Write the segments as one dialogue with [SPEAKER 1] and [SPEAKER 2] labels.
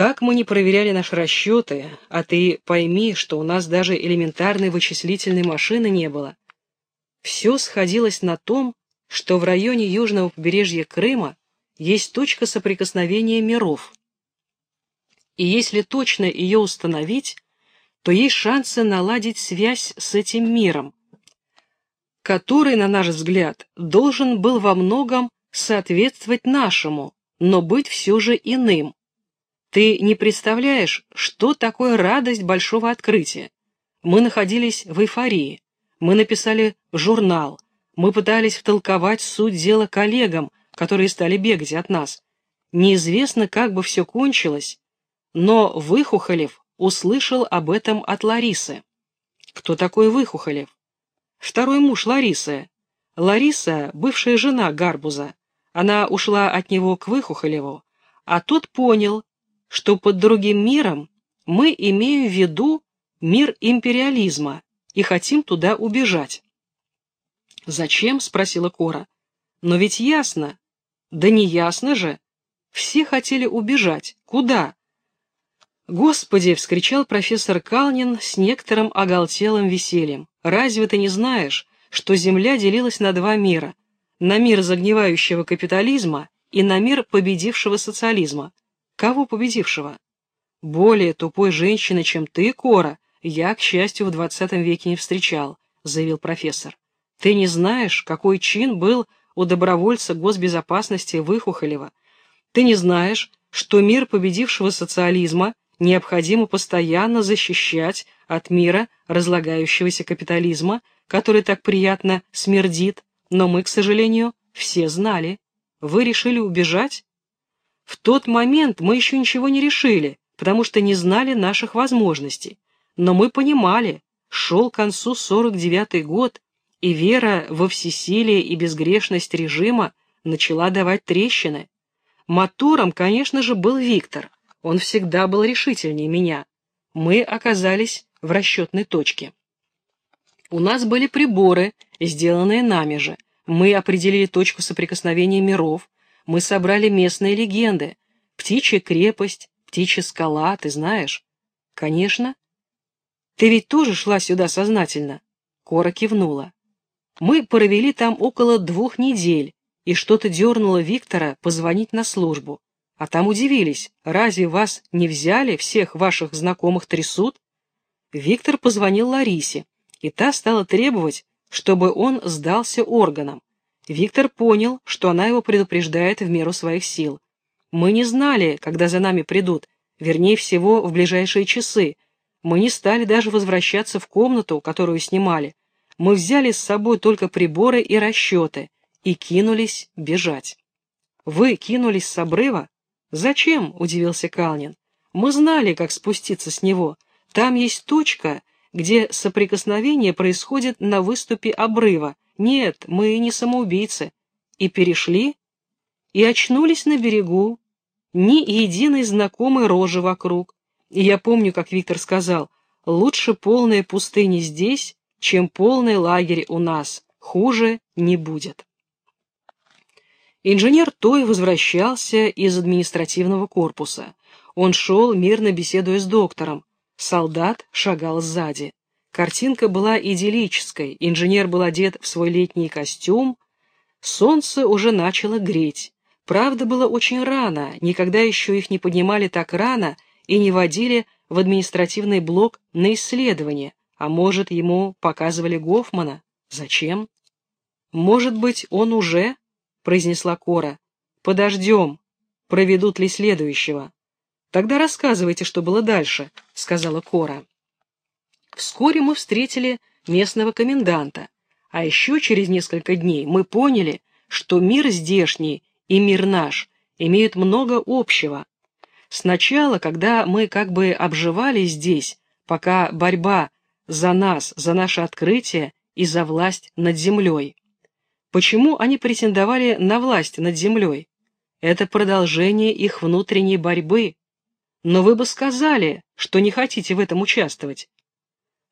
[SPEAKER 1] Как мы не проверяли наши расчеты, а ты пойми, что у нас даже элементарной вычислительной машины не было. Все сходилось на том, что в районе южного побережья Крыма есть точка соприкосновения миров. И если точно ее установить, то есть шансы наладить связь с этим миром, который, на наш взгляд, должен был во многом соответствовать нашему, но быть все же иным. Ты не представляешь, что такое радость большого открытия. Мы находились в эйфории. Мы написали журнал. Мы пытались втолковать суть дела коллегам, которые стали бегать от нас. Неизвестно, как бы все кончилось, но Выхухолев услышал об этом от Ларисы. Кто такой Выхухолев? Второй муж Ларисы. Лариса — бывшая жена Гарбуза. Она ушла от него к Выхухолеву, а тот понял, что под другим миром мы имеем в виду мир империализма и хотим туда убежать. «Зачем?» — спросила Кора. «Но ведь ясно». «Да не ясно же. Все хотели убежать. Куда?» «Господи!» — вскричал профессор Калнин с некоторым оголтелым весельем. «Разве ты не знаешь, что Земля делилась на два мира? На мир загнивающего капитализма и на мир победившего социализма. Кого победившего? Более тупой женщины, чем ты, Кора, я, к счастью, в двадцатом веке не встречал, заявил профессор. Ты не знаешь, какой чин был у добровольца госбезопасности Выхухолева. Ты не знаешь, что мир победившего социализма необходимо постоянно защищать от мира разлагающегося капитализма, который так приятно смердит, но мы, к сожалению, все знали. Вы решили убежать? В тот момент мы еще ничего не решили, потому что не знали наших возможностей. Но мы понимали, шел к концу 49-й год, и вера во всесилие и безгрешность режима начала давать трещины. Мотором, конечно же, был Виктор. Он всегда был решительнее меня. Мы оказались в расчетной точке. У нас были приборы, сделанные нами же. Мы определили точку соприкосновения миров, мы собрали местные легенды. Птичья крепость, птичья скала, ты знаешь? Конечно. Ты ведь тоже шла сюда сознательно? Кора кивнула. Мы провели там около двух недель, и что-то дернуло Виктора позвонить на службу. А там удивились, разве вас не взяли, всех ваших знакомых трясут? Виктор позвонил Ларисе, и та стала требовать, чтобы он сдался органам. Виктор понял, что она его предупреждает в меру своих сил. Мы не знали, когда за нами придут, вернее всего, в ближайшие часы. Мы не стали даже возвращаться в комнату, которую снимали. Мы взяли с собой только приборы и расчеты и кинулись бежать. Вы кинулись с обрыва? Зачем? — удивился Калнин. Мы знали, как спуститься с него. Там есть точка, где соприкосновение происходит на выступе обрыва, нет, мы не самоубийцы. И перешли, и очнулись на берегу. Ни единой знакомой рожи вокруг. И я помню, как Виктор сказал, лучше полная пустыня здесь, чем полный лагерь у нас. Хуже не будет. Инженер Той возвращался из административного корпуса. Он шел, мирно беседуя с доктором. Солдат шагал сзади. Картинка была идиллической, инженер был одет в свой летний костюм, солнце уже начало греть. Правда, было очень рано, никогда еще их не поднимали так рано и не водили в административный блок на исследование, а может, ему показывали Гофмана. Зачем? «Может быть, он уже?» — произнесла Кора. «Подождем. Проведут ли следующего?» «Тогда рассказывайте, что было дальше», — сказала Кора. Вскоре мы встретили местного коменданта, а еще через несколько дней мы поняли, что мир здешний и мир наш имеют много общего. Сначала, когда мы как бы обживали здесь, пока борьба за нас, за наше открытие и за власть над землей. Почему они претендовали на власть над землей? Это продолжение их внутренней борьбы. Но вы бы сказали, что не хотите в этом участвовать.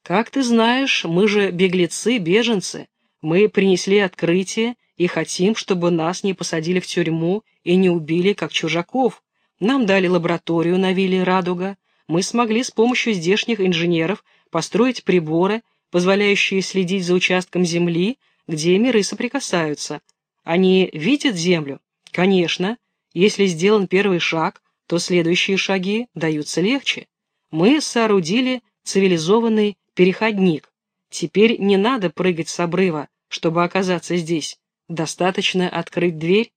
[SPEAKER 1] Как ты знаешь, мы же беглецы, беженцы. Мы принесли открытие и хотим, чтобы нас не посадили в тюрьму и не убили, как чужаков. Нам дали лабораторию на вилле «Радуга». Мы смогли с помощью здешних инженеров построить приборы, позволяющие следить за участком Земли, где миры соприкасаются. Они видят Землю? Конечно. Если сделан первый шаг, то следующие шаги даются легче. Мы соорудили цивилизованный переходник. Теперь не надо прыгать с обрыва, чтобы оказаться здесь. Достаточно открыть дверь.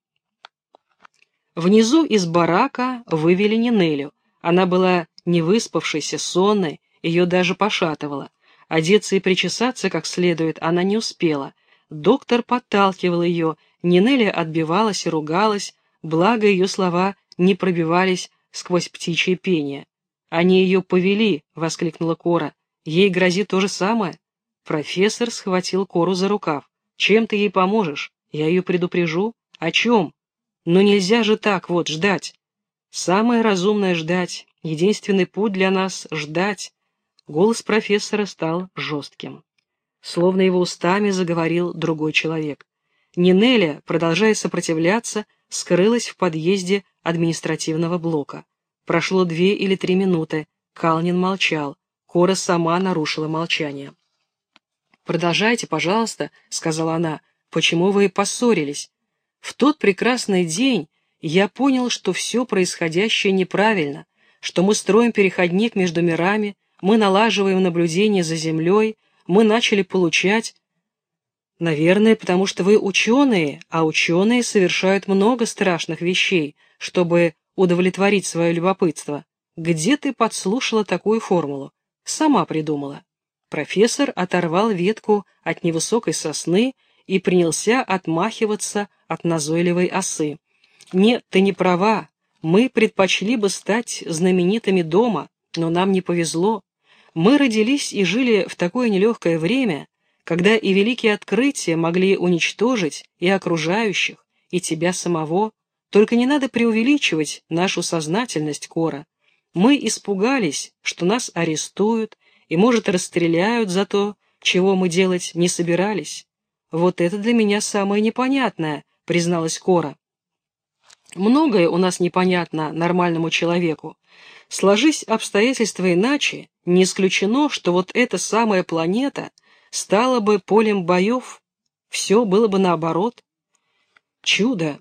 [SPEAKER 1] Внизу из барака вывели Нинелю. Она была невыспавшейся, сонной, ее даже пошатывала. Одеться и причесаться как следует она не успела. Доктор подталкивал ее, Нинеля отбивалась и ругалась, благо ее слова не пробивались сквозь птичье пение. «Они ее повели!» — воскликнула Кора. «Ей грозит то же самое». Профессор схватил Кору за рукав. «Чем ты ей поможешь? Я ее предупрежу. О чем? Но нельзя же так вот ждать. Самое разумное ждать. Единственный путь для нас — ждать». Голос профессора стал жестким. Словно его устами заговорил другой человек. Нинеля, продолжая сопротивляться, скрылась в подъезде административного блока. Прошло две или три минуты. Калнин молчал. Кора сама нарушила молчание. «Продолжайте, пожалуйста», — сказала она. «Почему вы поссорились? В тот прекрасный день я понял, что все происходящее неправильно, что мы строим переходник между мирами, мы налаживаем наблюдение за Землей, мы начали получать... Наверное, потому что вы ученые, а ученые совершают много страшных вещей, чтобы удовлетворить свое любопытство. Где ты подслушала такую формулу? Сама придумала. Профессор оторвал ветку от невысокой сосны и принялся отмахиваться от назойливой осы. «Нет, ты не права. Мы предпочли бы стать знаменитыми дома, но нам не повезло. Мы родились и жили в такое нелегкое время, когда и великие открытия могли уничтожить и окружающих, и тебя самого. Только не надо преувеличивать нашу сознательность, Кора. Мы испугались, что нас арестуют и, может, расстреляют за то, чего мы делать не собирались. Вот это для меня самое непонятное, призналась Кора. Многое у нас непонятно нормальному человеку. Сложись обстоятельства иначе, не исключено, что вот эта самая планета стала бы полем боев, все было бы наоборот. Чудо!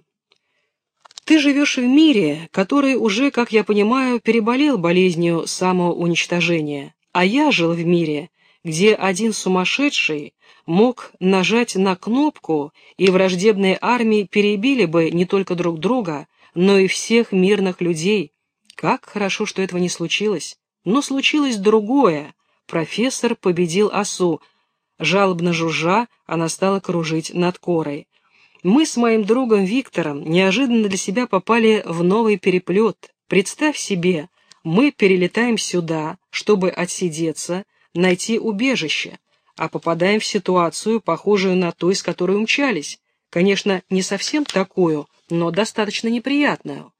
[SPEAKER 1] Ты живешь в мире, который уже, как я понимаю, переболел болезнью самоуничтожения, а я жил в мире, где один сумасшедший мог нажать на кнопку, и враждебные армии перебили бы не только друг друга, но и всех мирных людей, как хорошо, что этого не случилось. Но случилось другое. Профессор победил осу. Жалобно жужжа, она стала кружить над корой. Мы с моим другом Виктором неожиданно для себя попали в новый переплет. Представь себе, мы перелетаем сюда, чтобы отсидеться, найти убежище, а попадаем в ситуацию, похожую на ту, из которой умчались. Конечно, не совсем такую, но достаточно неприятную.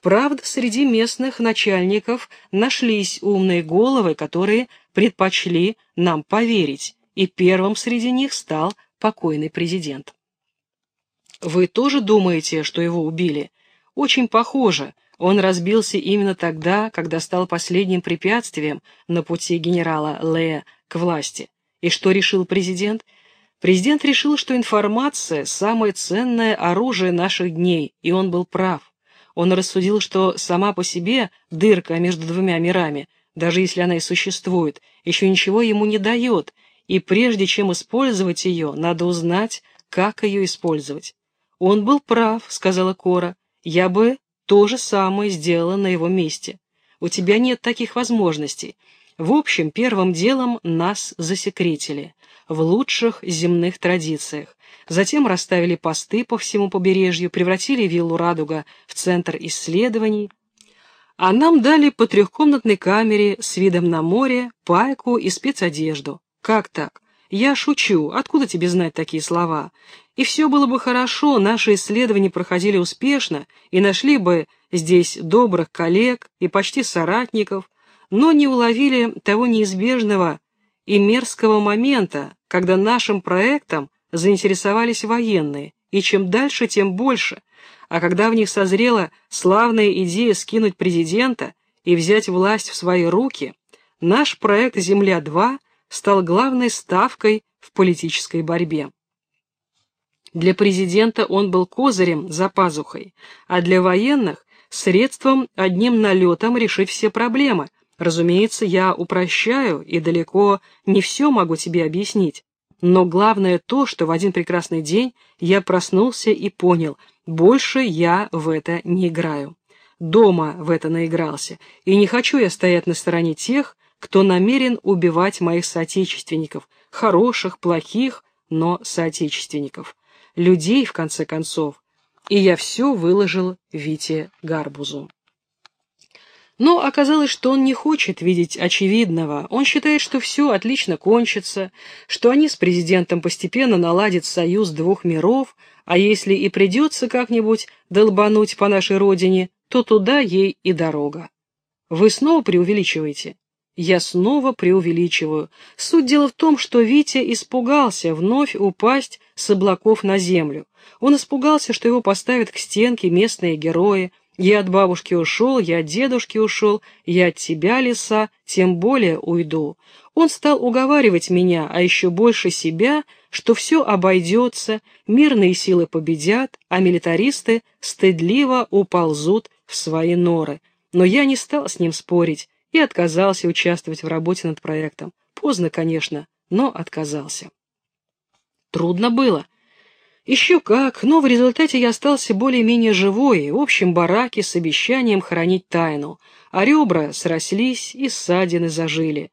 [SPEAKER 1] Правда, среди местных начальников нашлись умные головы, которые предпочли нам поверить, и первым среди них стал покойный президент. Вы тоже думаете, что его убили? Очень похоже. Он разбился именно тогда, когда стал последним препятствием на пути генерала Лея к власти. И что решил президент? Президент решил, что информация – самое ценное оружие наших дней, и он был прав. Он рассудил, что сама по себе дырка между двумя мирами, даже если она и существует, еще ничего ему не дает, и прежде чем использовать ее, надо узнать, как ее использовать. «Он был прав», — сказала Кора. «Я бы то же самое сделала на его месте. У тебя нет таких возможностей. В общем, первым делом нас засекретили, в лучших земных традициях. Затем расставили посты по всему побережью, превратили виллу «Радуга» в центр исследований, а нам дали по трехкомнатной камере с видом на море, пайку и спецодежду. Как так? Я шучу, откуда тебе знать такие слова? И все было бы хорошо, наши исследования проходили успешно, и нашли бы здесь добрых коллег и почти соратников, но не уловили того неизбежного и мерзкого момента, когда нашим проектом заинтересовались военные и чем дальше, тем больше. А когда в них созрела славная идея скинуть президента и взять власть в свои руки, наш проект «Земля-2» стал главной ставкой в политической борьбе. Для президента он был козырем за пазухой, а для военных – средством одним налетом решить все проблемы. Разумеется, я упрощаю и далеко не все могу тебе объяснить. Но главное то, что в один прекрасный день я проснулся и понял, больше я в это не играю. Дома в это наигрался, и не хочу я стоять на стороне тех, кто намерен убивать моих соотечественников, хороших, плохих, но соотечественников. Людей, в конце концов. И я все выложил Вите Гарбузу. Но оказалось, что он не хочет видеть очевидного. Он считает, что все отлично кончится, что они с президентом постепенно наладят союз двух миров, а если и придется как-нибудь долбануть по нашей родине, то туда ей и дорога. Вы снова преувеличиваете? Я снова преувеличиваю. Суть дела в том, что Витя испугался вновь упасть с облаков на землю. Он испугался, что его поставят к стенке местные герои. Я от бабушки ушел, я от дедушки ушел, я от тебя, лиса, тем более уйду. Он стал уговаривать меня, а еще больше себя, что все обойдется, мирные силы победят, а милитаристы стыдливо уползут в свои норы. Но я не стал с ним спорить и отказался участвовать в работе над проектом. Поздно, конечно, но отказался. Трудно было. Еще как, но в результате я остался более-менее живой, в общем бараке с обещанием хранить тайну, а ребра срослись и ссадины зажили.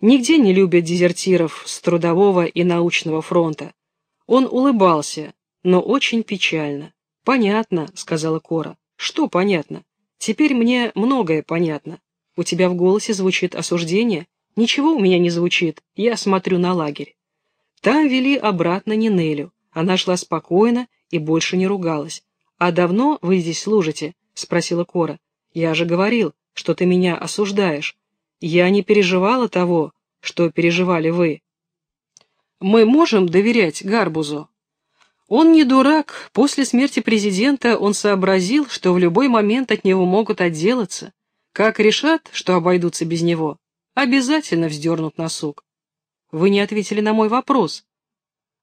[SPEAKER 1] Нигде не любят дезертиров с трудового и научного фронта. Он улыбался, но очень печально. «Понятно», — сказала Кора. «Что понятно? Теперь мне многое понятно. У тебя в голосе звучит осуждение? Ничего у меня не звучит, я смотрю на лагерь. Там вели обратно Нинелю. Она шла спокойно и больше не ругалась. «А давно вы здесь служите?» — спросила Кора. «Я же говорил, что ты меня осуждаешь. Я не переживала того, что переживали вы». «Мы можем доверять Гарбузу?» Он не дурак. После смерти президента он сообразил, что в любой момент от него могут отделаться. Как решат, что обойдутся без него, обязательно вздернут носок. Вы не ответили на мой вопрос.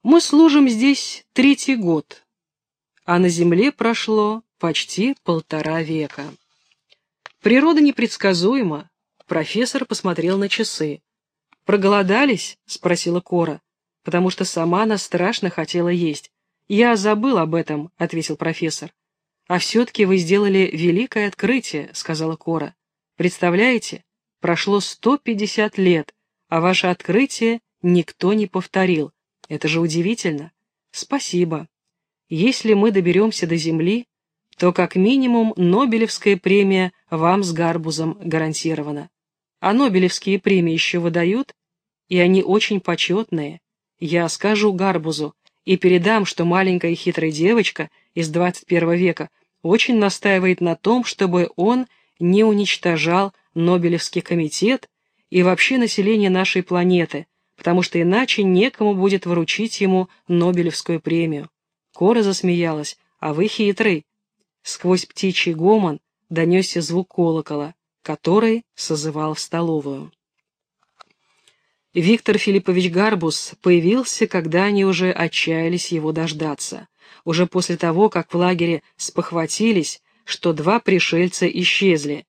[SPEAKER 1] Мы служим здесь третий год, а на земле прошло почти полтора века. Природа непредсказуема. Профессор посмотрел на часы. «Проголодались?» — спросила Кора, потому что сама она страшно хотела есть. «Я забыл об этом», — ответил профессор. «А все-таки вы сделали великое открытие», — сказала Кора. «Представляете, прошло 150 лет, а ваше открытие никто не повторил. Это же удивительно. Спасибо. Если мы доберемся до Земли, то как минимум Нобелевская премия вам с Гарбузом гарантирована. А Нобелевские премии еще выдают, и они очень почетные. Я скажу Гарбузу и передам, что маленькая хитрая девочка из 21 века очень настаивает на том, чтобы он не уничтожал Нобелевский комитет и вообще население нашей планеты, потому что иначе некому будет вручить ему Нобелевскую премию. Кора засмеялась, а вы хитрый. Сквозь птичий гомон донесся звук колокола, который созывал в столовую. Виктор Филиппович Гарбус появился, когда они уже отчаялись его дождаться. Уже после того, как в лагере спохватились, что два пришельца исчезли.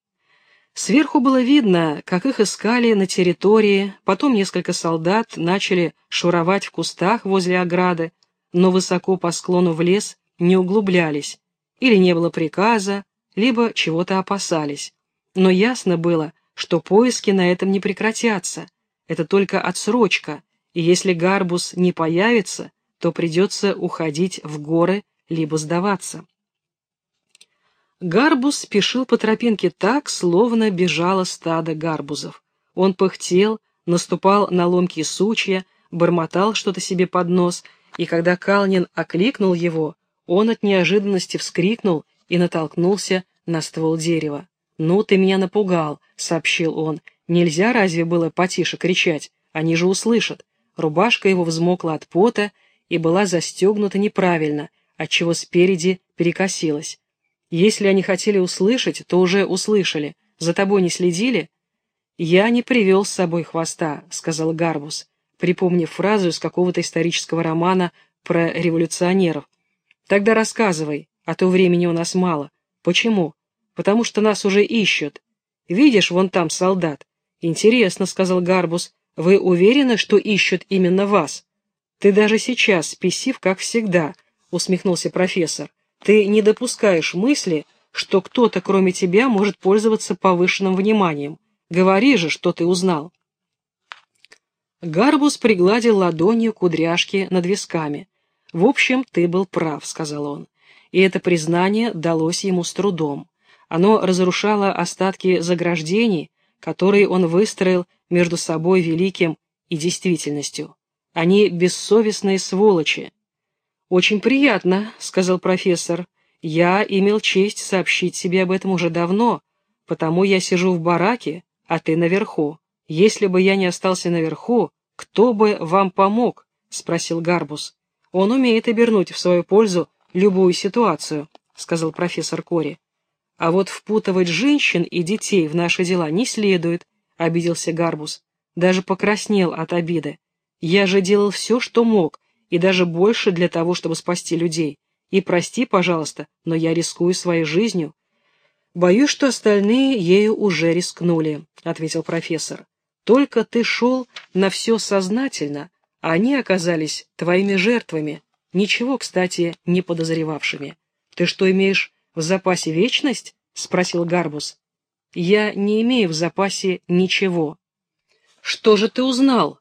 [SPEAKER 1] Сверху было видно, как их искали на территории, потом несколько солдат начали шуровать в кустах возле ограды, но высоко по склону в лес не углублялись, или не было приказа, либо чего-то опасались. Но ясно было, что поиски на этом не прекратятся, это только отсрочка, и если Гарбус не появится, то придется уходить в горы либо сдаваться. Гарбуз спешил по тропинке так, словно бежало стадо гарбузов. Он пыхтел, наступал на ломкие сучья, бормотал что-то себе под нос, и когда Калнин окликнул его, он от неожиданности вскрикнул и натолкнулся на ствол дерева. «Ну, ты меня напугал», — сообщил он. «Нельзя разве было потише кричать? Они же услышат». Рубашка его взмокла от пота и была застегнута неправильно, отчего спереди перекосилось. Если они хотели услышать, то уже услышали. За тобой не следили? «Я не привел с собой хвоста», — сказал Гарбус, припомнив фразу из какого-то исторического романа про революционеров. «Тогда рассказывай, а то времени у нас мало. Почему? Потому что нас уже ищут. Видишь, вон там солдат. Интересно», — сказал Гарбус, — «вы уверены, что ищут именно вас?» «Ты даже сейчас спесив, как всегда», — усмехнулся профессор. «Ты не допускаешь мысли, что кто-то, кроме тебя, может пользоваться повышенным вниманием. Говори же, что ты узнал. Гарбус пригладил ладонью кудряшки над висками. «В общем, ты был прав», — сказал он. И это признание далось ему с трудом. Оно разрушало остатки заграждений, которые он выстроил между собой великим и действительностью. Они бессовестные сволочи. «Очень приятно», — сказал профессор. «Я имел честь сообщить себе об этом уже давно, потому я сижу в бараке, а ты наверху. Если бы я не остался наверху, кто бы вам помог?» — спросил Гарбус. «Он умеет обернуть в свою пользу любую ситуацию», — сказал профессор Кори. «А вот впутывать женщин и детей в наши дела не следует», — обиделся Гарбус. Даже покраснел от обиды. «Я же делал все, что мог, и даже больше для того, чтобы спасти людей. И прости, пожалуйста, но я рискую своей жизнью. «Боюсь, что остальные ею уже рискнули», — ответил профессор. «Только ты шел на все сознательно, а они оказались твоими жертвами, ничего, кстати, не подозревавшими. Ты что, имеешь в запасе вечность?» — спросил Гарбус. «Я не имею в запасе ничего». «Что же ты узнал?»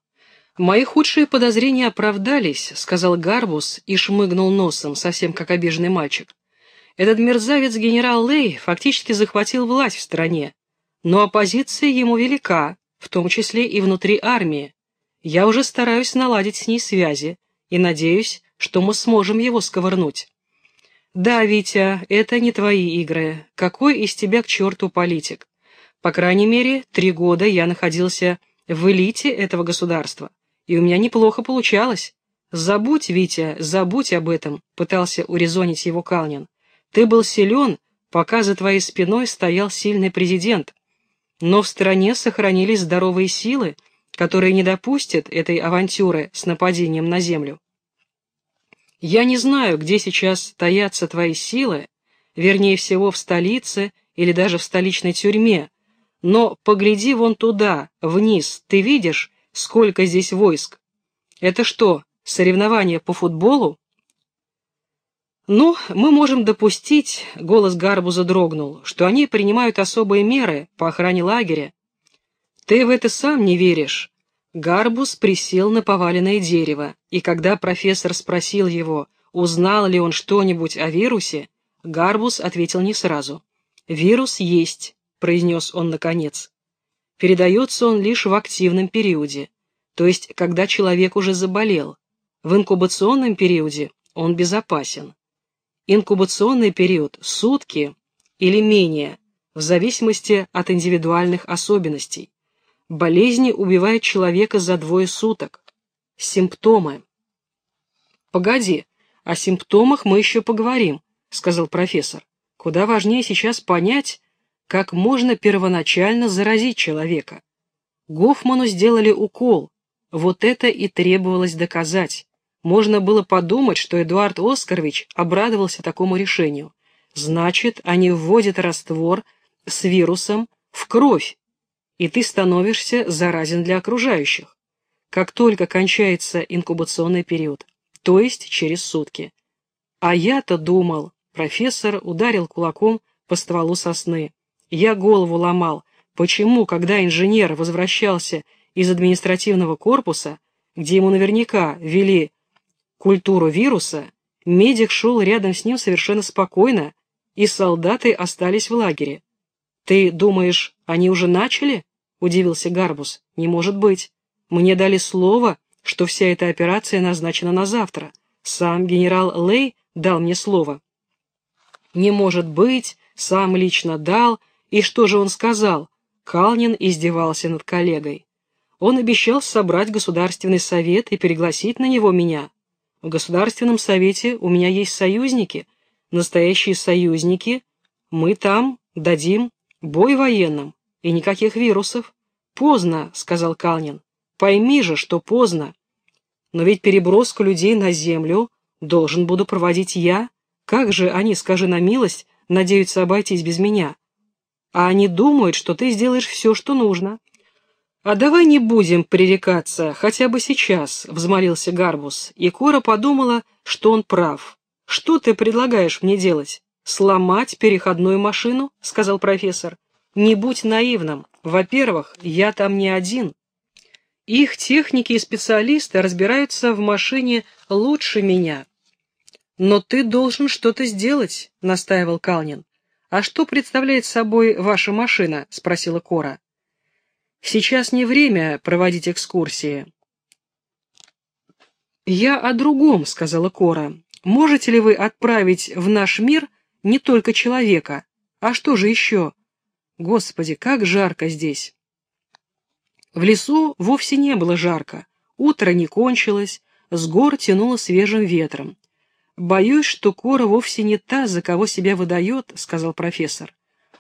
[SPEAKER 1] «Мои худшие подозрения оправдались», — сказал Гарбус и шмыгнул носом, совсем как обиженный мальчик. Этот мерзавец генерал Лей фактически захватил власть в стране, но оппозиция ему велика, в том числе и внутри армии. Я уже стараюсь наладить с ней связи и надеюсь, что мы сможем его сковырнуть. Да, Витя, это не твои игры. Какой из тебя к черту политик? По крайней мере, три года я находился в элите этого государства, и у меня неплохо получалось. Забудь, Витя, забудь об этом, пытался урезонить его Калнин. Ты был силен, пока за твоей спиной стоял сильный президент. Но в стране сохранились здоровые силы, которые не допустят этой авантюры с нападением на землю. Я не знаю, где сейчас таятся твои силы, вернее всего в столице или даже в столичной тюрьме, но погляди вон туда, вниз, ты видишь, сколько здесь войск? Это что, соревнования по футболу? «Ну, мы можем допустить», — голос Гарбуза дрогнул, «что они принимают особые меры по охране лагеря». «Ты в это сам не веришь». Гарбуз присел на поваленное дерево, и когда профессор спросил его, узнал ли он что-нибудь о вирусе, Гарбуз ответил не сразу. «Вирус есть», — произнес он наконец. «Передается он лишь в активном периоде, то есть когда человек уже заболел. В инкубационном периоде он безопасен. Инкубационный период – сутки или менее, в зависимости от индивидуальных особенностей. Болезни убивают человека за двое суток. Симптомы. «Погоди, о симптомах мы еще поговорим», — сказал профессор. «Куда важнее сейчас понять, как можно первоначально заразить человека. Гофману сделали укол, вот это и требовалось доказать. Можно было подумать, что Эдуард Оскарович обрадовался такому решению. Значит, они вводят раствор с вирусом в кровь, и ты становишься заразен для окружающих. Как только кончается инкубационный период, то есть через сутки. А я-то думал, профессор ударил кулаком по стволу сосны. Я голову ломал, почему, когда инженер возвращался из административного корпуса, где ему наверняка вели культуру вируса, медик шел рядом с ним совершенно спокойно, и солдаты остались в лагере. «Ты думаешь, они уже начали?» — удивился Гарбус. «Не может быть. Мне дали слово, что вся эта операция назначена на завтра. Сам генерал Лей дал мне слово». «Не может быть, сам лично дал. И что же он сказал?» Калнин издевался над коллегой. «Он обещал собрать Государственный совет и пригласить на него меня. В Государственном Совете у меня есть союзники, настоящие союзники. Мы там дадим бой военным, и никаких вирусов. Поздно, сказал Калнин. Пойми же, что поздно. Но ведь переброску людей на землю должен буду проводить я. Как же они, скажи на милость, надеются обойтись без меня? А они думают, что ты сделаешь все, что нужно. «А давай не будем пререкаться, хотя бы сейчас», — взмолился Гарбус, и Кора подумала, что он прав. «Что ты предлагаешь мне делать? Сломать переходную машину?» — сказал профессор. «Не будь наивным. Во-первых, я там не один. Их техники и специалисты разбираются в машине лучше меня». «Но ты должен что-то сделать», — настаивал Калнин. «А что представляет собой ваша машина?» — спросила Кора. Сейчас не время проводить экскурсии. «Я о другом», — сказала Кора. «Можете ли вы отправить в наш мир не только человека? А что же еще? Господи, как жарко здесь!» В лесу вовсе не было жарко. Утро не кончилось, с гор тянуло свежим ветром. «Боюсь, что Кора вовсе не та, за кого себя выдает», — сказал профессор.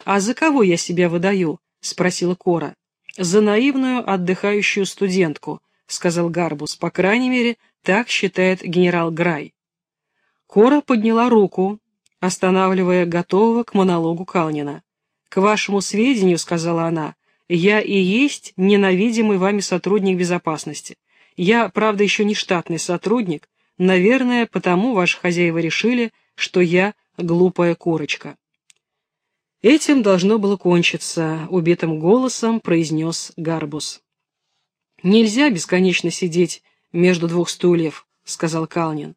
[SPEAKER 1] «А за кого я себя выдаю?» — спросила Кора. «За наивную отдыхающую студентку», — сказал Гарбус. «По крайней мере, так считает генерал Грай». Кора подняла руку, останавливая готового к монологу Калнина. «К вашему сведению», — сказала она, — «я и есть ненавидимый вами сотрудник безопасности. Я, правда, еще не штатный сотрудник, наверное, потому ваши хозяева решили, что я глупая курочка». Этим должно было кончиться, убитым голосом произнес Гарбус. Нельзя бесконечно сидеть между двух стульев, сказал Калнин.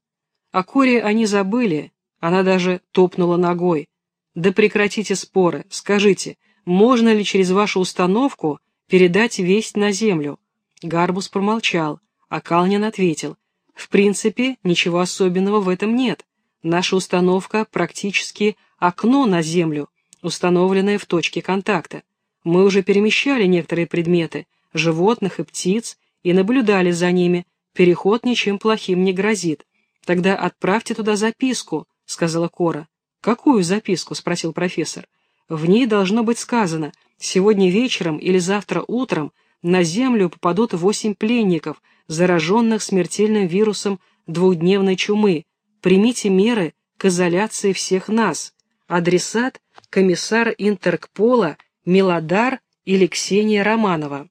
[SPEAKER 1] О Коре они забыли, она даже топнула ногой. Да прекратите споры, скажите, можно ли через вашу установку передать весть на землю? Гарбус промолчал, а Калнин ответил. В принципе, ничего особенного в этом нет. Наша установка практически окно на землю, установленное в точке контакта. Мы уже перемещали некоторые предметы, животных и птиц, и наблюдали за ними. Переход ничем плохим не грозит. Тогда отправьте туда записку, сказала Кора. Какую записку? спросил профессор. В ней должно быть сказано, сегодня вечером или завтра утром на Землю попадут восемь пленников, зараженных смертельным вирусом двухдневной чумы. Примите меры к изоляции всех нас. Адресат комиссар Интеркпола Милодар или Ксения Романова.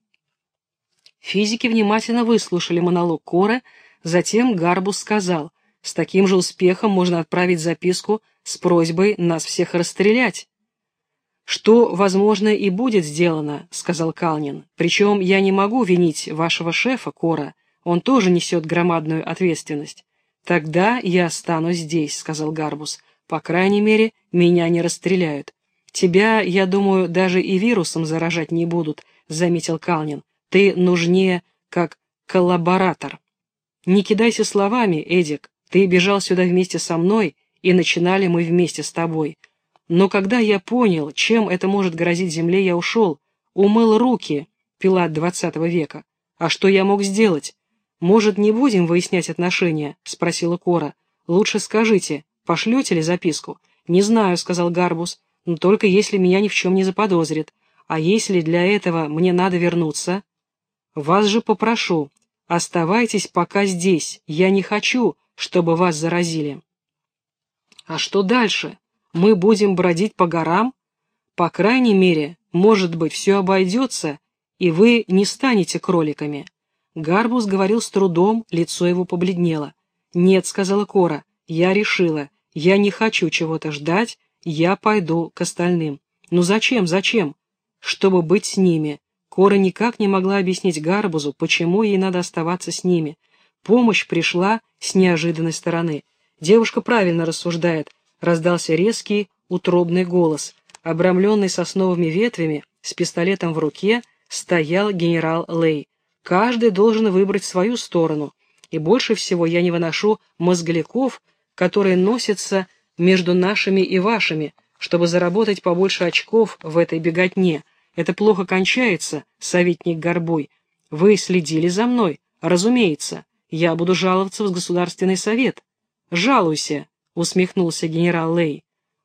[SPEAKER 1] Физики внимательно выслушали монолог Кора, затем Гарбус сказал, с таким же успехом можно отправить записку с просьбой нас всех расстрелять. «Что, возможно, и будет сделано», — сказал Калнин. «Причем я не могу винить вашего шефа, Кора, он тоже несет громадную ответственность». «Тогда я останусь здесь», — сказал Гарбус. По крайней мере, меня не расстреляют. Тебя, я думаю, даже и вирусом заражать не будут, заметил Калнин. Ты нужнее как коллаборатор. Не кидайся словами, Эдик. Ты бежал сюда вместе со мной, и начинали мы вместе с тобой. Но когда я понял, чем это может грозить Земле, я ушел, умыл руки, Пилат двадцатого века. А что я мог сделать? Может, не будем выяснять отношения? Спросила Кора. Лучше скажите, Пошлете ли записку? Не знаю, сказал Гарбус, но только если меня ни в чем не заподозрит. А если для этого мне надо вернуться? Вас же попрошу, оставайтесь пока здесь, я не хочу, чтобы вас заразили. А что дальше? Мы будем бродить по горам? По крайней мере, может быть, все обойдется, и вы не станете кроликами. Гарбус говорил с трудом, лицо его побледнело. «Нет», — сказала Кора, — «я решила. Я не хочу чего-то ждать, я пойду к остальным. Ну зачем, зачем? Чтобы быть с ними. Кора никак не могла объяснить Гарбузу, почему ей надо оставаться с ними. Помощь пришла с неожиданной стороны. Девушка правильно рассуждает, раздался резкий, утробный голос. Обрамленный сосновыми ветвями, с пистолетом в руке, стоял генерал Лей. Каждый должен выбрать свою сторону. И больше всего я не выношу мозгляков, которые носятся между нашими и вашими, чтобы заработать побольше очков в этой беготне. Это плохо кончается, советник Горбой. Вы следили за мной? Разумеется. я буду жаловаться в Государственный совет. Жалуйся, усмехнулся генерал Лей.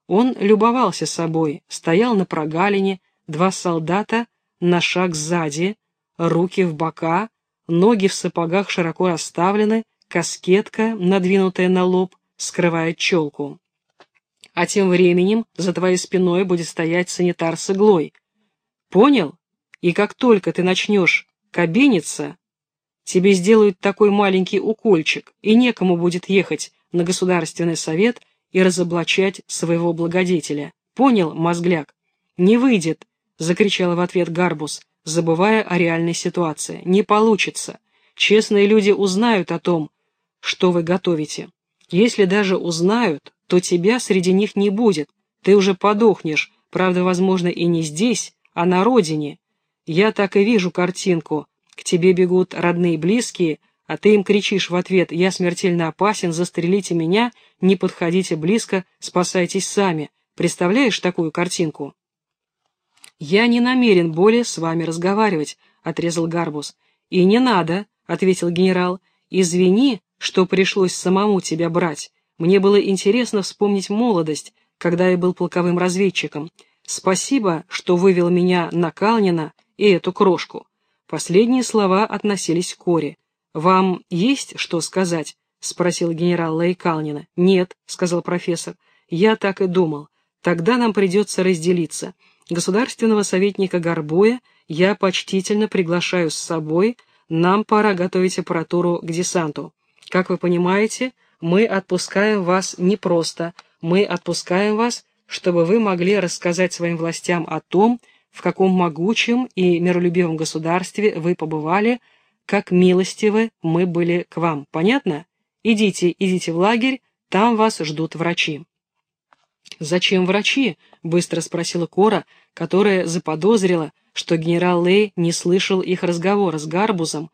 [SPEAKER 1] Он любовался собой, стоял на прогалине, два солдата на шаг сзади, руки в бока, ноги в сапогах широко расставлены, каскетка, надвинутая на лоб, скрывает челку. А тем временем за твоей спиной будет стоять санитар с иглой. Понял? И как только ты начнешь кабиниться, тебе сделают такой маленький укольчик, и некому будет ехать на Государственный совет и разоблачать своего благодетеля. Понял, мозгляк? Не выйдет, закричал в ответ Гарбус, забывая о реальной ситуации. Не получится. Честные люди узнают о том, что вы готовите. Если даже узнают, то тебя среди них не будет. Ты уже подохнешь, правда, возможно, и не здесь, а на родине. Я так и вижу картинку. К тебе бегут родные и близкие, а ты им кричишь в ответ «Я смертельно опасен, застрелите меня, не подходите близко, спасайтесь сами». Представляешь такую картинку? «Я не намерен более с вами разговаривать», — отрезал Гарбус. «И не надо», — ответил генерал. «Извини, что пришлось самому тебя брать. Мне было интересно вспомнить молодость, когда я был полковым разведчиком. Спасибо, что вывел меня на Калнина и эту крошку». Последние слова относились к Коре. «Вам есть что сказать?» — спросил генерал Лейкалнина. «Нет», — сказал профессор. «Я так и думал. Тогда нам придется разделиться. Государственного советника Горбуя я почтительно приглашаю с собой. Нам пора готовить аппаратуру к десанту. Как вы понимаете, мы отпускаем вас не просто. Мы отпускаем вас, чтобы вы могли рассказать своим властям о том, в каком могучем и миролюбивом государстве вы побывали, как милостивы мы были к вам. Понятно? Идите, идите в лагерь, там вас ждут врачи». «Зачем врачи?» — быстро спросила Кора, которая заподозрила, что генерал Лей не слышал их разговора с Гарбузом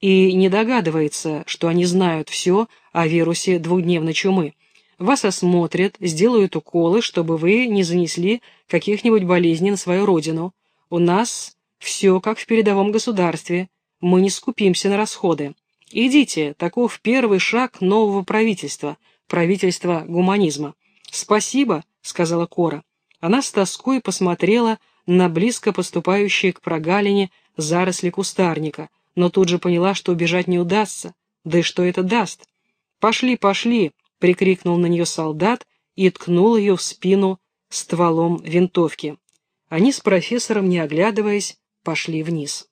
[SPEAKER 1] и не догадывается, что они знают все о вирусе двухдневной чумы. Вас осмотрят, сделают уколы, чтобы вы не занесли каких-нибудь болезней на свою родину. У нас все как в передовом государстве мы не скупимся на расходы. Идите, таков первый шаг нового правительства, правительства гуманизма. Спасибо, сказала Кора. Она с тоской посмотрела на близко поступающие к прогалине заросли кустарника, но тут же поняла, что убежать не удастся. Да и что это даст? «Пошли, пошли!» — прикрикнул на нее солдат и ткнул ее в спину стволом винтовки. Они с профессором, не оглядываясь, пошли вниз.